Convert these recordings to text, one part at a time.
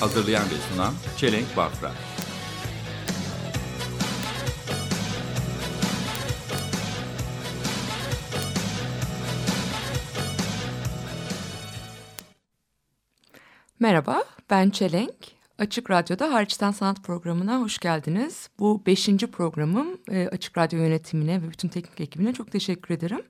Hazırlayan ve sunan Çelenk Bafra. Merhaba, ben Çelenk. Açık Radyo'da Hariçten Sanat programına hoş geldiniz. Bu beşinci programım. Ee, Açık Radyo yönetimine ve bütün teknik ekibine çok teşekkür ederim.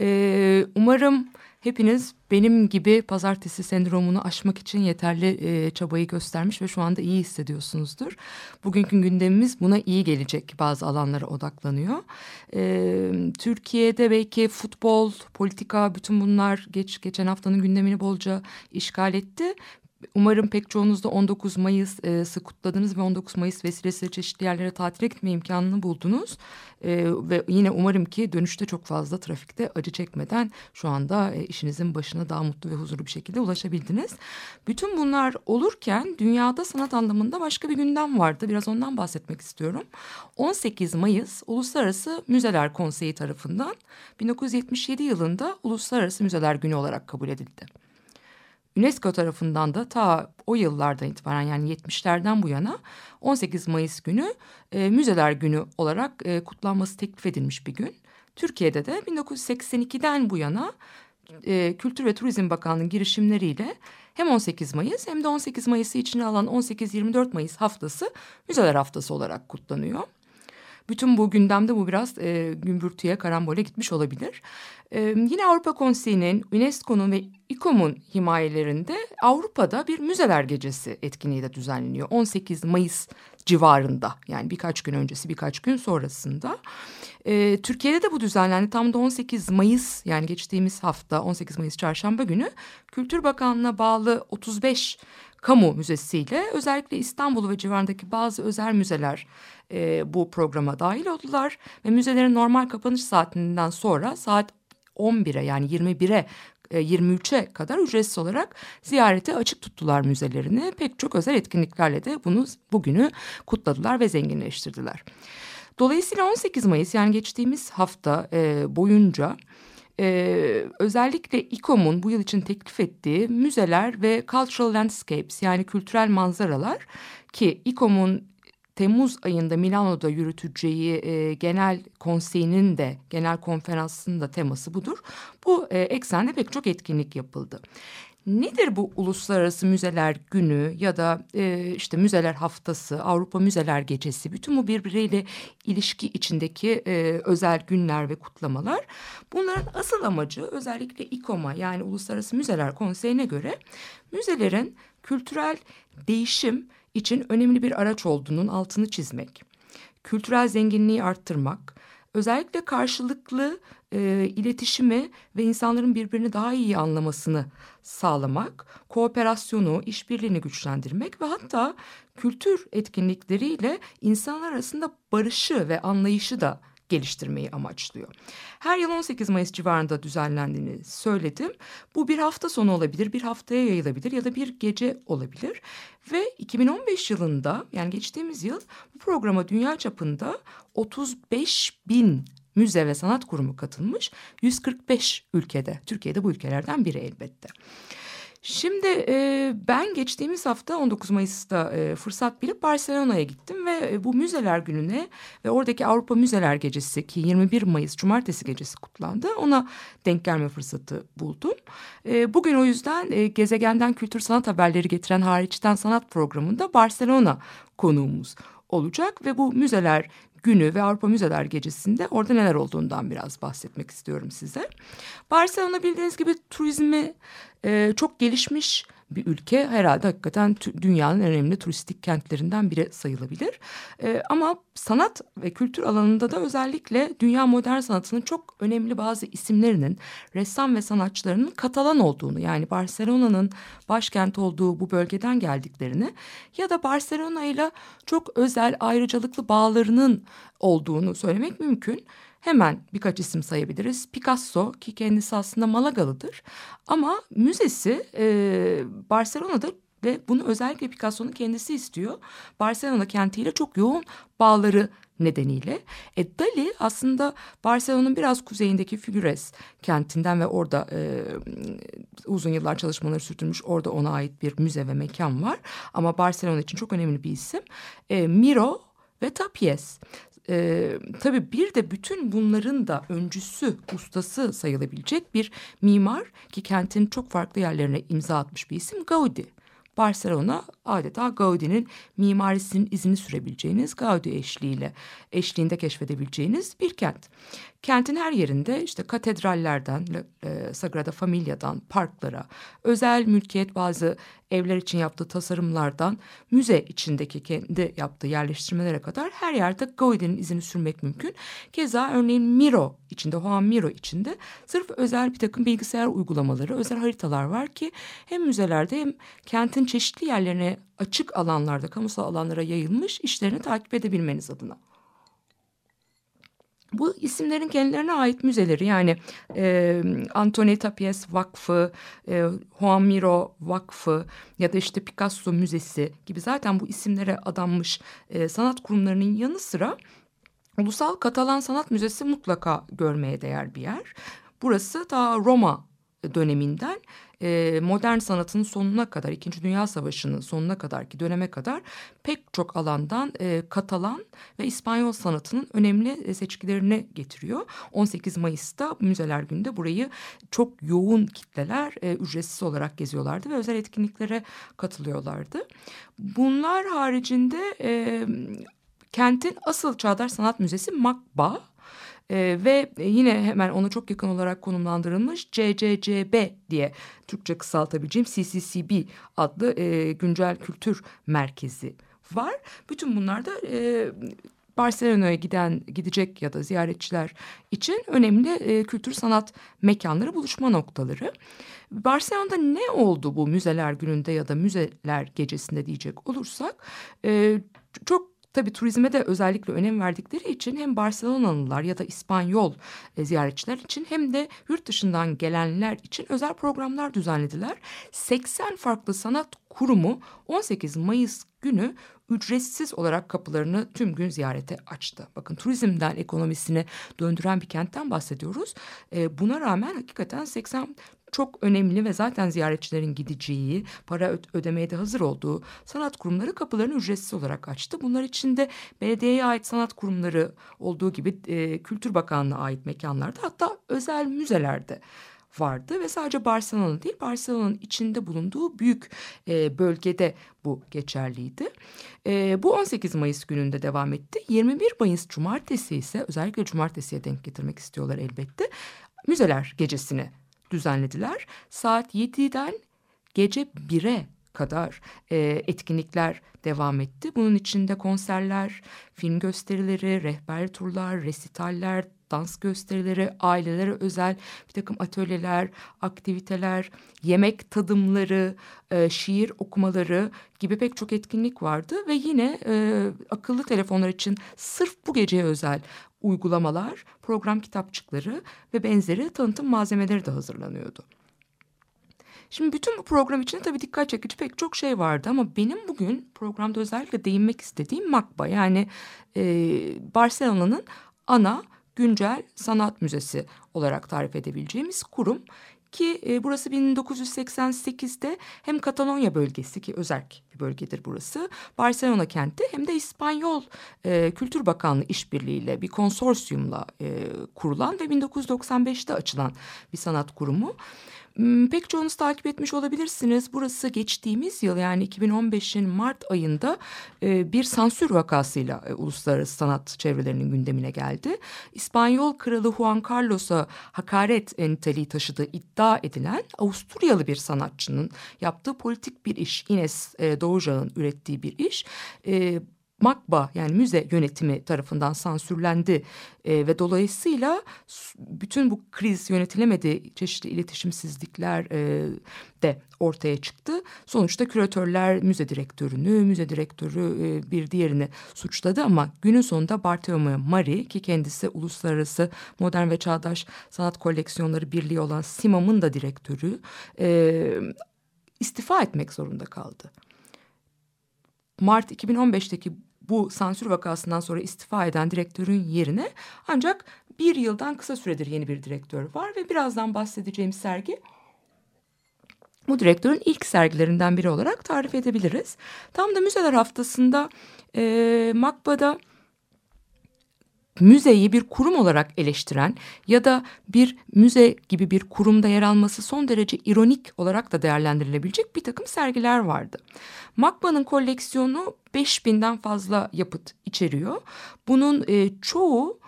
Ee, umarım hepiniz benim gibi pazartesi sendromunu aşmak için yeterli e, çabayı göstermiş ve şu anda iyi hissediyorsunuzdur. Bugünkü gündemimiz buna iyi gelecek bazı alanlara odaklanıyor. Ee, Türkiye'de belki futbol, politika bütün bunlar geç geçen haftanın gündemini bolca işgal etti. Umarım pek çoğunuz da 19 Mayıs'ı kutladınız ve 19 Mayıs vesilesiyle çeşitli yerlere tatile gitme imkanını buldunuz. Ee, ve yine umarım ki dönüşte çok fazla trafikte acı çekmeden şu anda e, işinizin başına daha mutlu ve huzurlu bir şekilde ulaşabildiniz. Bütün bunlar olurken dünyada sanat anlamında başka bir gündem vardı. Biraz ondan bahsetmek istiyorum. 18 Mayıs Uluslararası Müzeler Konseyi tarafından 1977 yılında Uluslararası Müzeler Günü olarak kabul edildi. UNESCO tarafından da ta o yıllardan itibaren yani 70'lerden bu yana 18 Mayıs günü e, Müzeler Günü olarak e, kutlanması teklif edilmiş bir gün. Türkiye'de de 1982'den bu yana e, Kültür ve Turizm Bakanlığı girişimleriyle hem 18 Mayıs hem de 18 Mayıs'ı içine alan 18-24 Mayıs haftası Müzeler Haftası olarak kutlanıyor. Bütün bu gündemde bu biraz e, gümbürtüye, karambole gitmiş olabilir. E, yine Avrupa Konseyi'nin, UNESCO'nun ve İKOM'un himayelerinde Avrupa'da bir müzeler gecesi etkinliği de düzenleniyor. 18 Mayıs civarında yani birkaç gün öncesi birkaç gün sonrasında. E, Türkiye'de de bu düzenlendi tam da 18 Mayıs yani geçtiğimiz hafta 18 Mayıs çarşamba günü Kültür Bakanlığı'na bağlı 35 kamu müzesiyle özellikle İstanbul ve civarındaki bazı özel müzeler e, bu programa dahil oldular. Ve müzelerin normal kapanış saatinden sonra saat 11'e yani 21'e 23'e kadar ücretsiz olarak ziyarete açık tuttular müzelerini. Pek çok özel etkinliklerle de bunu bugünü kutladılar ve zenginleştirdiler. Dolayısıyla 18 Mayıs yani geçtiğimiz hafta e, boyunca ee, özellikle İKOM'un bu yıl için teklif ettiği müzeler ve cultural landscapes yani kültürel manzaralar ki İKOM'un Temmuz ayında Milano'da yürüteceği e, genel konseyinin de genel konferansının da teması budur. Bu e, eksende pek çok etkinlik yapıldı. Nedir bu Uluslararası Müzeler Günü ya da e, işte Müzeler Haftası, Avrupa Müzeler Gecesi bütün bu birbiriyle ilişki içindeki e, özel günler ve kutlamalar. Bunların asıl amacı özellikle İKOM'a yani Uluslararası Müzeler Konseyi'ne göre müzelerin kültürel değişim için önemli bir araç olduğunun altını çizmek, kültürel zenginliği arttırmak, özellikle karşılıklı e, iletişimi ve insanların birbirini daha iyi anlamasını sağlamak, kooperasyonu, işbirliğini güçlendirmek ve hatta kültür etkinlikleriyle insanlar arasında barışı ve anlayışı da geliştirmeyi amaçlıyor. Her yıl 18 Mayıs civarında düzenlendiğini söyledim. Bu bir hafta sonu olabilir, bir haftaya yayılabilir ya da bir gece olabilir. Ve 2015 yılında yani geçtiğimiz yıl bu programa dünya çapında 35 bin müze ve sanat kurumu katılmış 145 ülkede. Türkiye'de bu ülkelerden biri elbette. Şimdi e, ben geçtiğimiz hafta 19 Mayıs'ta e, fırsat bilip Barcelona'ya gittim ve e, bu müzeler gününe ve oradaki Avrupa Müzeler Gecesi ki 21 Mayıs Cumartesi gecesi kutlandı. Ona denk gelme fırsatı buldum. E, bugün o yüzden e, gezegenden kültür sanat haberleri getiren hariçten sanat programında Barcelona konuğumuz olacak ve bu müzeler günü ve Avrupa Müzeler Gecesi'nde orada neler olduğundan biraz bahsetmek istiyorum size. Barcelona bildiğiniz gibi turizmi e, çok gelişmiş bir ülke herhalde hakikaten dünyanın en önemli turistik kentlerinden biri sayılabilir. E, ama sanat ve kültür alanında da özellikle dünya modern sanatının çok önemli bazı isimlerinin ressam ve sanatçılarının Katalan olduğunu yani Barcelona'nın başkent olduğu bu bölgeden geldiklerini ya da Barcelona ile çok özel ayrıcalıklı bağlarının olduğunu söylemek mümkün. Hemen birkaç isim sayabiliriz. Picasso ki kendisi aslında Malagalıdır ama müzesi e, Barcelona'da ve bunu özellikle Picasso'nun kendisi istiyor. Barcelona kentiyle çok yoğun bağları nedeniyle. E, Dali aslında Barcelona'nın biraz kuzeyindeki Figueres kentinden ve orada e, uzun yıllar çalışmaları sürdürmüş. Orada ona ait bir müze ve mekan var. Ama Barcelona için çok önemli bir isim. E, Miro ve Tapies. Ee, tabii bir de bütün bunların da öncüsü, ustası sayılabilecek bir mimar ki kentin çok farklı yerlerine imza atmış bir isim Gaudi. Barcelona adeta Gaudi'nin mimarisinin izini sürebileceğiniz Gaudi eşliğiyle eşliğinde keşfedebileceğiniz bir kent. Kentin her yerinde işte katedrallerden, e, Sagrada Familia'dan, parklara, özel mülkiyet bazı evler için yaptığı tasarımlardan, müze içindeki kendi yaptığı yerleştirmelere kadar her yerde Gaudi'nin izini sürmek mümkün. Keza örneğin Miro içinde, Juan Miro içinde sırf özel bir takım bilgisayar uygulamaları, özel haritalar var ki hem müzelerde hem kentin çeşitli yerlerine açık alanlarda, kamusal alanlara yayılmış işlerini takip edebilmeniz adına. Bu isimlerin kendilerine ait müzeleri yani e, Antoni Tapies Vakfı, e, Juan Miro Vakfı ya da işte Picasso Müzesi gibi zaten bu isimlere adanmış e, sanat kurumlarının yanı sıra Ulusal Katalan Sanat Müzesi mutlaka görmeye değer bir yer. Burası ta Roma döneminden e, modern sanatın sonuna kadar, İkinci Dünya Savaşı'nın sonuna kadar ki döneme kadar pek çok alandan e, Katalan ve İspanyol sanatının önemli e, seçkilerini getiriyor. 18 Mayıs'ta Müzeler Günü'nde burayı çok yoğun kitleler e, ücretsiz olarak geziyorlardı ve özel etkinliklere katılıyorlardı. Bunlar haricinde e, kentin asıl çağdaş sanat müzesi Makba e, ve yine hemen ona çok yakın olarak konumlandırılmış CCCB diye Türkçe kısaltabileceğim CCCB adlı e, güncel kültür merkezi var. Bütün bunlar da e, Barcelona'ya giden gidecek ya da ziyaretçiler için önemli e, kültür sanat mekanları, buluşma noktaları. Barcelona'da ne oldu bu müzeler gününde ya da müzeler gecesinde diyecek olursak e, çok Tabii turizme de özellikle önem verdikleri için hem Barcelonalılar ya da İspanyol e, ziyaretçiler için hem de yurt dışından gelenler için özel programlar düzenlediler. 80 farklı sanat kurumu 18 Mayıs günü ücretsiz olarak kapılarını tüm gün ziyarete açtı. Bakın turizmden ekonomisini döndüren bir kentten bahsediyoruz. E, buna rağmen hakikaten 80 çok önemli ve zaten ziyaretçilerin gideceği, para ödemeye de hazır olduğu sanat kurumları kapılarını ücretsiz olarak açtı. Bunlar içinde belediyeye ait sanat kurumları olduğu gibi e, Kültür Bakanlığı'na ait mekanlarda hatta özel müzelerde vardı ve sadece Barcelona değil Barcelona'nın içinde bulunduğu büyük e, bölgede bu geçerliydi. E, bu 18 Mayıs gününde devam etti. 21 Mayıs Cumartesi ise özellikle Cumartesi'ye denk getirmek istiyorlar elbette. Müzeler gecesini düzenlediler. Saat 7'den gece 1'e kadar e, etkinlikler devam etti. Bunun içinde konserler, film gösterileri, rehber turlar, resitaller, dans gösterileri, ailelere özel bir takım atölyeler, aktiviteler, yemek tadımları, e, şiir okumaları gibi pek çok etkinlik vardı. Ve yine e, akıllı telefonlar için sırf bu geceye özel uygulamalar, program kitapçıkları ve benzeri tanıtım malzemeleri de hazırlanıyordu. Şimdi bütün bu program içinde tabii dikkat çekici pek çok şey vardı ama benim bugün programda özellikle değinmek istediğim MAKBA yani e, Barcelona'nın ana güncel sanat müzesi olarak tarif edebileceğimiz kurum ki e, burası 1988'de hem Katalonya bölgesi ki özerk bir bölgedir burası. Barcelona kenti hem de İspanyol e, Kültür Bakanlığı işbirliğiyle bir konsorsiyumla e, kurulan ve 1995'te açılan bir sanat kurumu. Hmm, Pek çoğunuz takip etmiş olabilirsiniz. Burası geçtiğimiz yıl yani 2015'in Mart ayında e, bir sansür vakasıyla e, uluslararası sanat çevrelerinin gündemine geldi. İspanyol kralı Juan Carlos'a hakaret niteliği taşıdığı iddia edilen Avusturyalı bir sanatçının yaptığı politik bir iş. Ines e, Doğucağ'ın ürettiği bir iş. MAKBA yani müze yönetimi tarafından sansürlendi e, ve dolayısıyla bütün bu kriz yönetilemedi çeşitli iletişimsizlikler e, de ortaya çıktı. Sonuçta küratörler müze direktörünü, müze direktörü e, bir diğerini suçladı ama günün sonunda Bartolomeo Mari ki kendisi Uluslararası Modern ve Çağdaş Sanat Koleksiyonları Birliği olan SİMAM'ın da direktörü e, istifa etmek zorunda kaldı. Mart 2015'teki bu sansür vakasından sonra istifa eden direktörün yerine ancak bir yıldan kısa süredir yeni bir direktör var ve birazdan bahsedeceğim sergi bu direktörün ilk sergilerinden biri olarak tarif edebiliriz. Tam da müzeler haftasında e, Makba'da müzeyi bir kurum olarak eleştiren ya da bir müze gibi bir kurumda yer alması son derece ironik olarak da değerlendirilebilecek bir takım sergiler vardı. Makba'nın koleksiyonu 5000'den fazla yapıt içeriyor. Bunun e, çoğu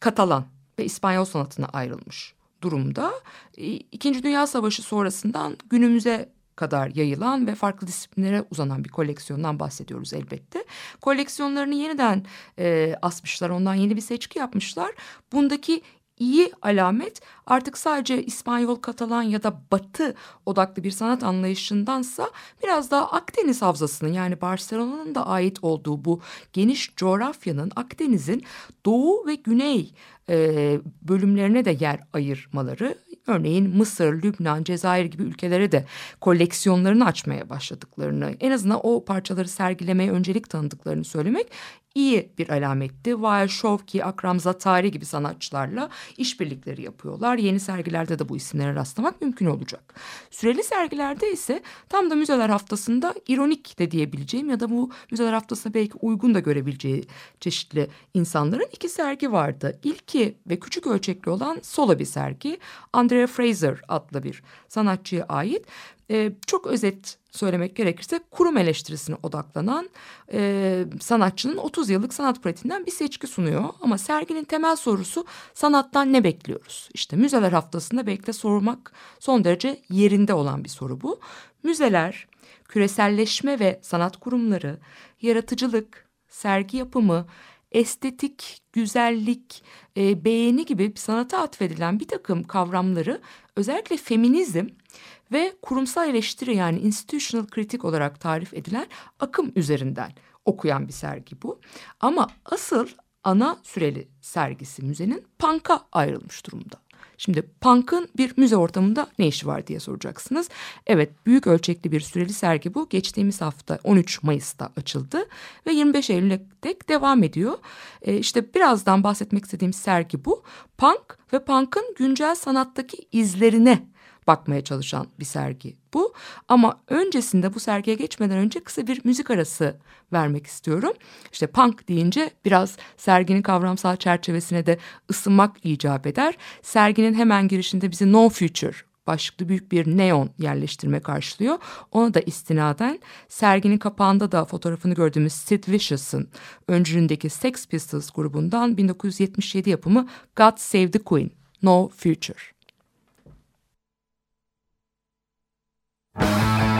Katalan ve İspanyol sanatına ayrılmış durumda. E, İkinci Dünya Savaşı sonrasından günümüze kadar yayılan ve farklı disiplinlere uzanan bir koleksiyondan bahsediyoruz elbette. Koleksiyonlarını yeniden e, asmışlar, ondan yeni bir seçki yapmışlar. Bundaki iyi alamet artık sadece İspanyol, Katalan ya da Batı odaklı bir sanat anlayışındansa biraz daha Akdeniz havzasının yani Barcelona'nın da ait olduğu bu geniş coğrafyanın Akdeniz'in doğu ve güney e, bölümlerine de yer ayırmaları Örneğin Mısır, Lübnan, Cezayir gibi ülkelere de koleksiyonlarını açmaya başladıklarını, en azından o parçaları sergilemeye öncelik tanıdıklarını söylemek iyi bir alametti. Vail Şovki, Akram Zatari gibi sanatçılarla işbirlikleri yapıyorlar. Yeni sergilerde de bu isimlere rastlamak mümkün olacak. Süreli sergilerde ise tam da müzeler haftasında ironik de diyebileceğim ya da bu müzeler haftasına belki uygun da görebileceği çeşitli insanların iki sergi vardı. İlki ve küçük ölçekli olan solo bir sergi. Andrea Fraser adlı bir sanatçıya ait. Ee, çok özet söylemek gerekirse kurum eleştirisine odaklanan e, sanatçının 30 yıllık sanat pratiğinden bir seçki sunuyor. Ama serginin temel sorusu sanattan ne bekliyoruz? İşte müzeler haftasında belki de sormak son derece yerinde olan bir soru bu. Müzeler, küreselleşme ve sanat kurumları, yaratıcılık, sergi yapımı, estetik, güzellik, e, beğeni gibi sanata atfedilen bir takım kavramları özellikle feminizm ve kurumsal eleştiri yani institutional kritik olarak tarif edilen akım üzerinden okuyan bir sergi bu. Ama asıl ana süreli sergisi müzenin punk'a ayrılmış durumda. Şimdi punk'ın bir müze ortamında ne işi var diye soracaksınız. Evet büyük ölçekli bir süreli sergi bu. Geçtiğimiz hafta 13 Mayıs'ta açıldı ve 25 Eylül'e dek devam ediyor. Ee, işte birazdan bahsetmek istediğim sergi bu. Punk ve punk'ın güncel sanattaki izlerine bakmaya çalışan bir sergi bu. Ama öncesinde bu sergiye geçmeden önce kısa bir müzik arası vermek istiyorum. İşte punk deyince biraz serginin kavramsal çerçevesine de ısınmak icap eder. Serginin hemen girişinde bizi No Future başlıklı büyük bir neon yerleştirme karşılıyor. Ona da istinaden serginin kapağında da fotoğrafını gördüğümüz Sid Vicious'ın öncülüğündeki Sex Pistols grubundan 1977 yapımı God Save the Queen, No Future. God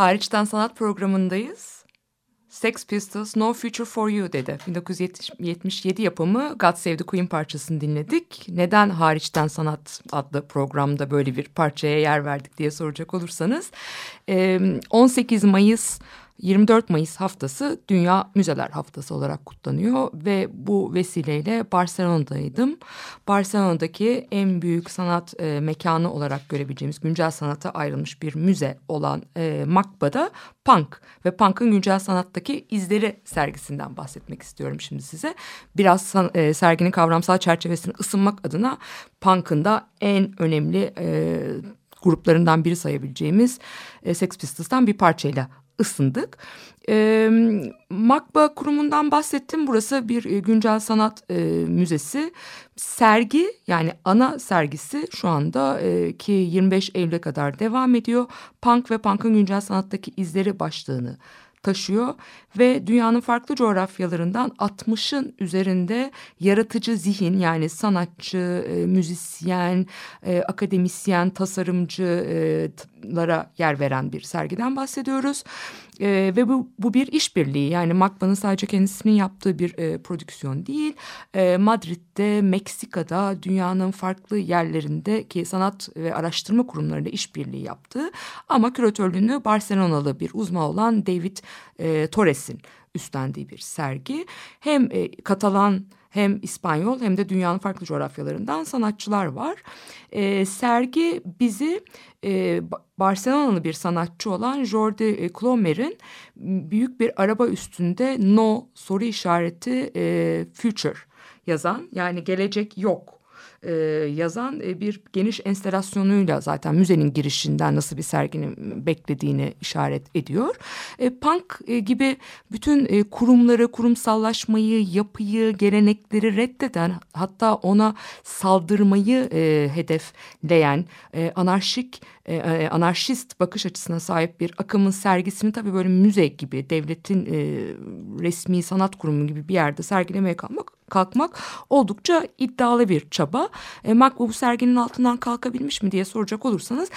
Hariçten Sanat programındayız. Sex Pistols No Future For You dedi. 1977 yapımı God Save the Queen parçasını dinledik. Neden Hariçten Sanat adlı programda böyle bir parçaya yer verdik diye soracak olursanız. 18 Mayıs 24 Mayıs haftası Dünya Müzeler Haftası olarak kutlanıyor ve bu vesileyle Barcelona'daydım. Barcelona'daki en büyük sanat e, mekanı olarak görebileceğimiz güncel sanata ayrılmış bir müze olan e, MAKBA'da Punk ve Punk'ın güncel sanattaki izleri sergisinden bahsetmek istiyorum şimdi size. Biraz e, serginin kavramsal çerçevesini ısınmak adına Punk'ın da en önemli e, gruplarından biri sayabileceğimiz e, Sex Pistols'tan bir parçayla ısındık. E, Makba kurumundan bahsettim. Burası bir e, güncel sanat e, müzesi. Sergi yani ana sergisi şu anda e, ki 25 Eylül'e kadar devam ediyor. Punk ve punk'ın güncel sanattaki izleri başlığını taşıyor ve dünyanın farklı coğrafyalarından 60'ın üzerinde yaratıcı zihin yani sanatçı, e, müzisyen, e, akademisyen, tasarımcılara yer veren bir sergiden bahsediyoruz. E, ve bu, bu bir işbirliği yani Makba'nın sadece kendisinin yaptığı bir e, prodüksiyon değil. E, Madrid'de, Meksika'da, dünyanın farklı yerlerinde ki sanat ve araştırma kurumlarında işbirliği yaptığı ama küratörlüğünü Barcelonalı bir uzman olan David e, Torres'in üstlendiği bir sergi. Hem e, Katalan hem İspanyol hem de dünyanın farklı coğrafyalarından sanatçılar var. E, sergi bizi e, Barcelona'lı bir sanatçı olan Jordi Clomer'in büyük bir araba üstünde no soru işareti e, future yazan yani gelecek yok e, yazan e, bir geniş enstalasyonuyla zaten müzenin girişinden nasıl bir serginin beklediğini işaret ediyor. E, punk e, gibi bütün e, kurumları, kurumsallaşmayı, yapıyı, gelenekleri reddeden hatta ona saldırmayı e, hedefleyen e, anarşik e, e, anarşist bakış açısına sahip bir akımın sergisini tabii böyle müze gibi devletin e, resmi sanat kurumu gibi bir yerde sergilemeye kalmak kalkmak oldukça iddialı bir çaba. E, Makbu bu serginin altından kalkabilmiş mi diye soracak olursanız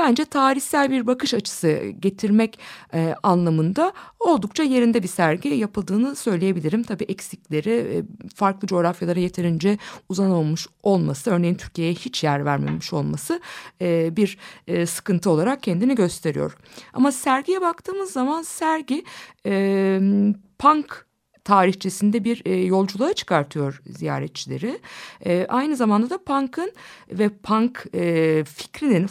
bence tarihsel bir bakış açısı getirmek e, anlamında oldukça yerinde bir sergi yapıldığını söyleyebilirim. Tabii eksikleri e, farklı coğrafyalara yeterince uzanamamış olması, örneğin Türkiye'ye hiç yer vermemiş olması e, bir e, sıkıntı olarak kendini gösteriyor. Ama sergiye baktığımız zaman sergi e, punk tarihçesinde bir e, yolculuğa çıkartıyor ziyaretçileri. E, aynı zamanda da punk'ın ve punk e, fikrinin,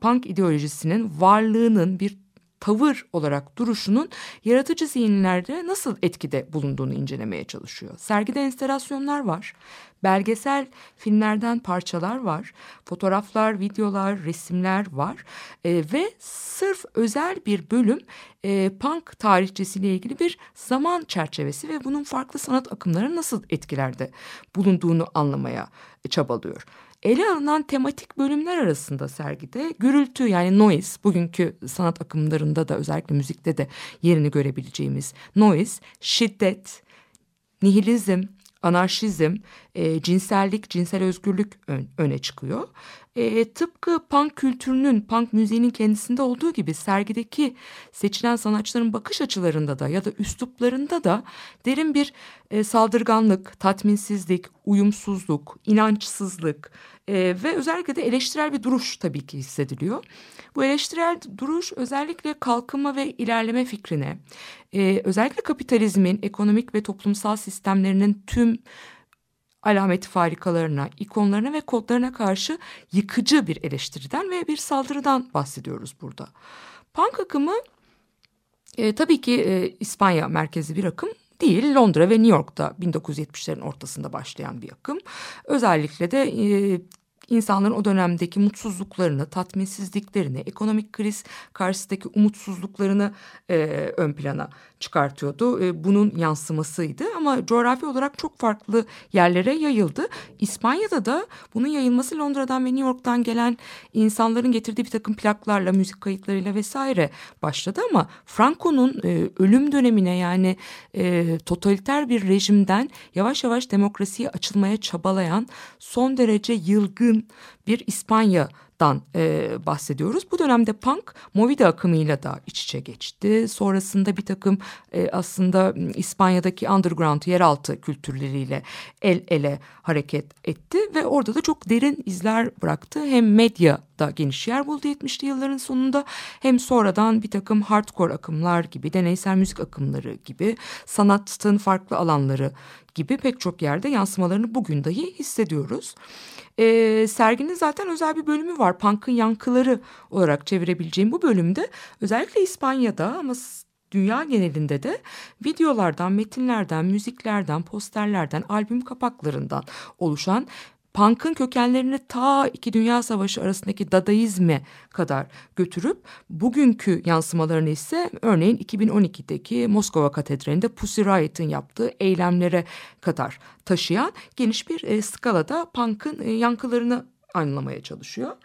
punk ideolojisinin varlığının bir tavır olarak duruşunun yaratıcı zihinlerde nasıl etkide bulunduğunu incelemeye çalışıyor. Sergide enstalasyonlar var, belgesel filmlerden parçalar var, fotoğraflar, videolar, resimler var e, ve sırf özel bir bölüm e, punk tarihçesiyle ilgili bir zaman çerçevesi ve bunun farklı sanat akımları nasıl etkilerde bulunduğunu anlamaya çabalıyor. Ele alınan tematik bölümler arasında sergide gürültü yani noise bugünkü sanat akımlarında da özellikle müzikte de yerini görebileceğimiz noise, şiddet, nihilizm, anarşizm, e, cinsellik, cinsel özgürlük ön, öne çıkıyor. E, tıpkı punk kültürünün, punk müziğinin kendisinde olduğu gibi sergideki seçilen sanatçıların bakış açılarında da ya da üsluplarında da derin bir e, saldırganlık, tatminsizlik, uyumsuzluk, inançsızlık e, ve özellikle de eleştirel bir duruş tabii ki hissediliyor. Bu eleştirel duruş özellikle kalkınma ve ilerleme fikrine, e, özellikle kapitalizmin ekonomik ve toplumsal sistemlerinin tüm alameti farikalarına, ikonlarına ve kodlarına karşı yıkıcı bir eleştiriden ve bir saldırıdan bahsediyoruz burada. Punk akımı e, tabii ki e, İspanya merkezi bir akım değil. Londra ve New York'ta 1970'lerin ortasında başlayan bir akım. Özellikle de e, insanların o dönemdeki mutsuzluklarını, tatminsizliklerini, ekonomik kriz karşısındaki umutsuzluklarını e, ön plana çıkartıyordu. E, bunun yansımasıydı ama coğrafi olarak çok farklı yerlere yayıldı. İspanya'da da bunun yayılması Londra'dan ve New York'tan gelen insanların getirdiği bir takım plaklarla, müzik kayıtlarıyla vesaire başladı ama Franco'nun e, ölüm dönemine yani e, totaliter bir rejimden yavaş yavaş demokrasiye açılmaya çabalayan son derece yılgın bir İspanya'dan bahsediyoruz. Bu dönemde punk Movida akımıyla da iç içe geçti. Sonrasında bir takım e, aslında İspanya'daki underground yeraltı kültürleriyle el ele hareket etti ve orada da çok derin izler bıraktı. Hem medyada geniş yer buldu 70'li yılların sonunda hem sonradan bir takım hardcore akımlar gibi deneysel müzik akımları gibi sanatın farklı alanları gibi pek çok yerde yansımalarını bugün dahi hissediyoruz. E, serginin zaten özel bir bölümü var. Punk'ın yankıları olarak çevirebileceğim bu bölümde özellikle İspanya'da ama dünya genelinde de videolardan, metinlerden, müziklerden, posterlerden, albüm kapaklarından oluşan punk'ın kökenlerini ta iki Dünya Savaşı arasındaki dadaizme kadar götürüp bugünkü yansımalarını ise örneğin 2012'deki Moskova Katedrali'nde Pussy Riot'ın yaptığı eylemlere kadar taşıyan geniş bir e, skalada punk'ın e, yankılarını anlamaya çalışıyor.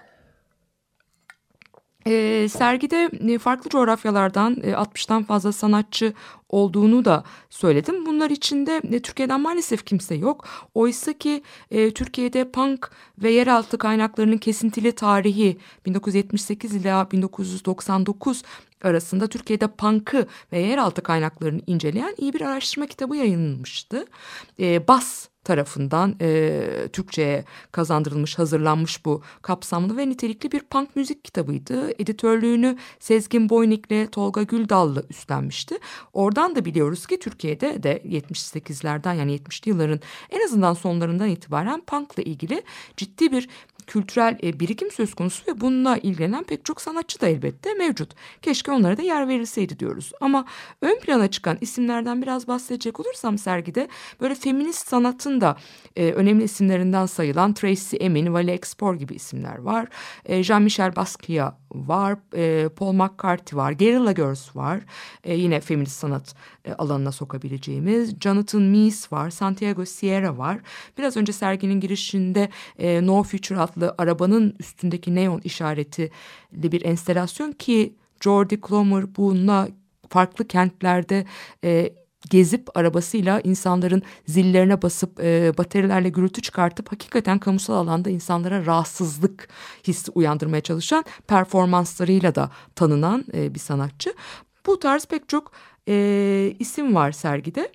E, sergide e, farklı coğrafyalardan e, 60'tan fazla sanatçı olduğunu da söyledim. Bunlar içinde e, Türkiye'den maalesef kimse yok. Oysa ki e, Türkiye'de punk ve yeraltı kaynaklarının kesintili tarihi 1978 ila 1999 arasında Türkiye'de punk'ı ve yeraltı kaynaklarını inceleyen iyi bir araştırma kitabı yayınlanmıştı. E, Bas tarafından e, Türkçe'ye kazandırılmış, hazırlanmış bu kapsamlı ve nitelikli bir punk müzik kitabıydı. Editörlüğünü Sezgin Boynik'le Tolga Güldallı üstlenmişti. Oradan da biliyoruz ki Türkiye'de de 78'lerden yani 70'li yılların en azından sonlarından itibaren punk'la ilgili ciddi bir kültürel e, birikim söz konusu ve bununla ilgilenen pek çok sanatçı da elbette mevcut. Keşke onlara da yer verilseydi diyoruz. Ama ön plana çıkan isimlerden biraz bahsedecek olursam sergide böyle feminist sanatın da e, önemli isimlerinden sayılan Tracy Emin, Vale Expor gibi isimler var. E, Jean-Michel Basquiat var, e, Paul McCarthy var, Guerrilla Girls var. Yine feminist sanat alanına sokabileceğimiz. Jonathan Mies var, Santiago Sierra var. Biraz önce serginin girişinde No Future adlı arabanın üstündeki neon işaretli bir enstelasyon ki Jordi Clomer bununla farklı kentlerde e, gezip arabasıyla insanların zillerine basıp e, baterilerle gürültü çıkartıp hakikaten kamusal alanda insanlara rahatsızlık hissi uyandırmaya çalışan performanslarıyla da tanınan e, bir sanatçı. Bu tarz pek çok e, isim var sergide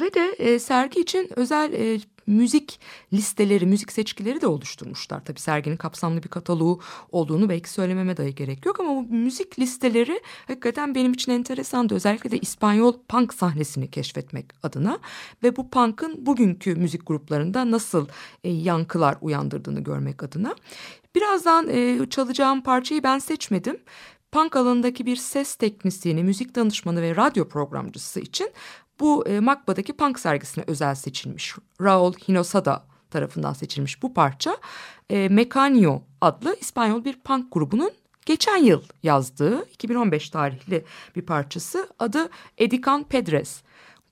ve de e, sergi için özel e, müzik listeleri, müzik seçkileri de oluşturmuşlar. Tabii serginin kapsamlı bir kataloğu olduğunu belki söylememe dahi gerek yok ama bu müzik listeleri hakikaten benim için enteresandı. Özellikle de İspanyol punk sahnesini keşfetmek adına ve bu punk'ın bugünkü müzik gruplarında nasıl e, yankılar uyandırdığını görmek adına. Birazdan e, çalacağım parçayı ben seçmedim punk alanındaki bir ses teknisyeni, müzik danışmanı ve radyo programcısı için bu e, Makba'daki punk sergisine özel seçilmiş. Raul Hinosada tarafından seçilmiş bu parça e, Mecanio adlı İspanyol bir punk grubunun geçen yıl yazdığı 2015 tarihli bir parçası adı Edikan Pedres.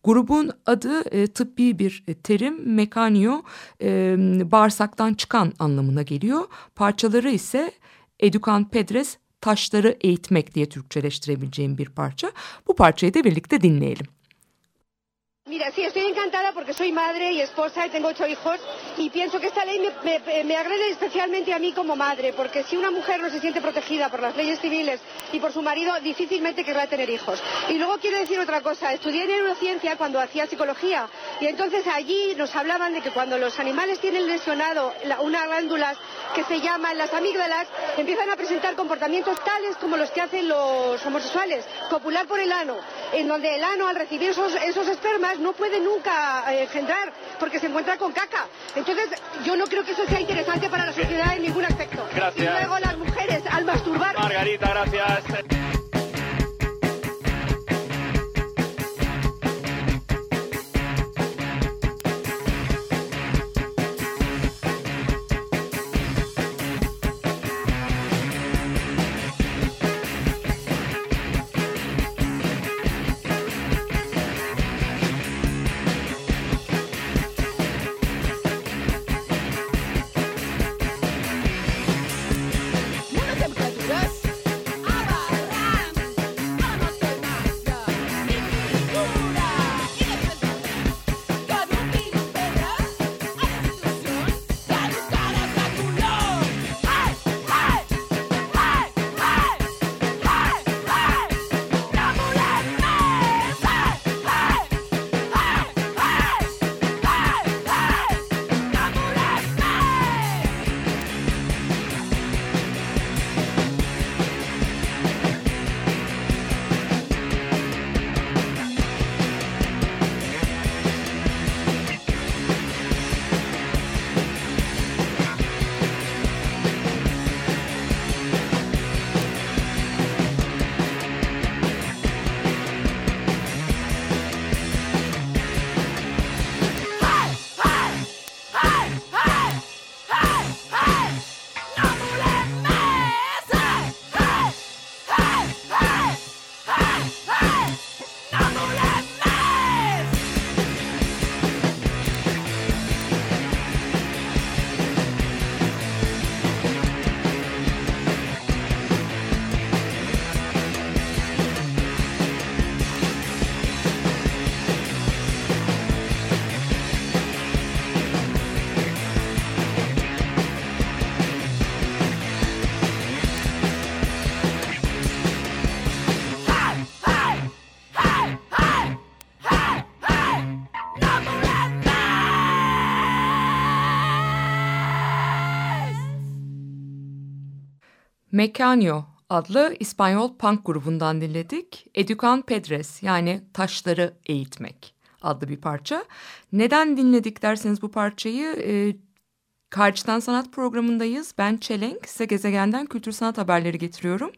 Grubun adı e, tıbbi bir terim mekanio e, bağırsaktan çıkan anlamına geliyor. Parçaları ise Edukan Pedres taşları eğitmek diye Türkçeleştirebileceğim bir parça. Bu parçayı da birlikte dinleyelim. Mira, sí, estoy encantada porque soy madre y esposa y tengo ocho hijos y pienso que esta ley me, me, me, agrede especialmente a mí como madre, porque si una mujer no se siente protegida por las leyes civiles y por su marido, difícilmente querrá tener hijos. Y luego quiero decir otra cosa, estudié neurociencia cuando hacía psicología y entonces allí nos hablaban de que cuando los animales tienen lesionado la, una glándula que se llaman las amígdalas, empiezan a presentar comportamientos tales como los que hacen los homosexuales, copular por el ano, en donde el ano al recibir esos, esos espermas no puede nunca eh, engendrar porque se encuentra con caca. Entonces, yo no creo que eso sea interesante para la sociedad en ningún aspecto. Gracias. Y luego las mujeres, al masturbar... Margarita, gracias. Mecanio adlı İspanyol punk grubundan dinledik. Educan Pedres yani taşları eğitmek adlı bir parça. Neden dinledik derseniz bu parçayı e, Karşıdan Sanat programındayız. Ben Çelenk, size gezegenden kültür sanat haberleri getiriyorum.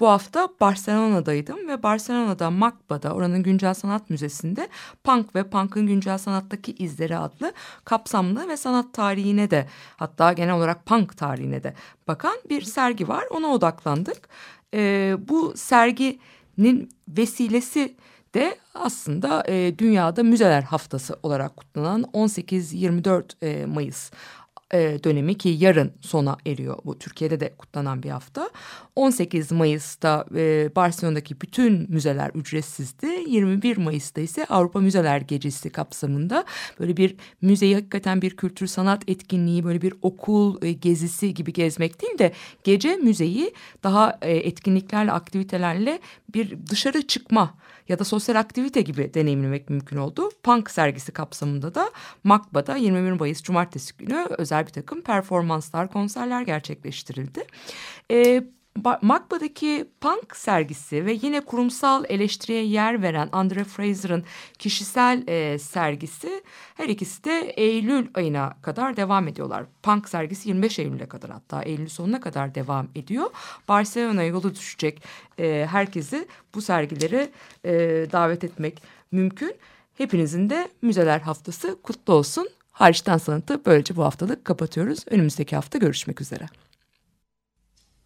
Bu hafta Barcelona'daydım ve Barcelona'da MACBA'da, oranın Güncel Sanat Müzesi'nde Punk ve Punk'ın Güncel Sanattaki İzleri adlı kapsamlı ve sanat tarihine de hatta genel olarak punk tarihine de bakan bir sergi var. Ona odaklandık. Ee, bu serginin vesilesi de aslında e, dünyada müzeler haftası olarak kutlanan 18-24 e, Mayıs e, dönemi ki yarın sona eriyor bu Türkiye'de de kutlanan bir hafta. 18 Mayıs'ta e, Barcelona'daki bütün müzeler ücretsizdi. 21 Mayıs'ta ise Avrupa Müzeler Gecesi kapsamında böyle bir müzeyi hakikaten bir kültür sanat etkinliği böyle bir okul e, gezisi gibi gezmek değil de gece müzeyi daha e, etkinliklerle aktivitelerle bir dışarı çıkma ya da sosyal aktivite gibi deneyimlemek mümkün oldu. Punk sergisi kapsamında da Makba'da 21 Mayıs Cumartesi günü özel bir takım performanslar, konserler gerçekleştirildi. Ee, Makba'daki punk sergisi ve yine kurumsal eleştiriye yer veren Andre Fraser'ın kişisel e, sergisi her ikisi de Eylül ayına kadar devam ediyorlar. Punk sergisi 25 Eylül'e kadar hatta Eylül sonuna kadar devam ediyor. Barcelona'ya yolu düşecek e, herkesi bu sergileri e, davet etmek mümkün. Hepinizin de müzeler haftası kutlu olsun. Hariçten sanatı böylece bu haftalık kapatıyoruz. Önümüzdeki hafta görüşmek üzere.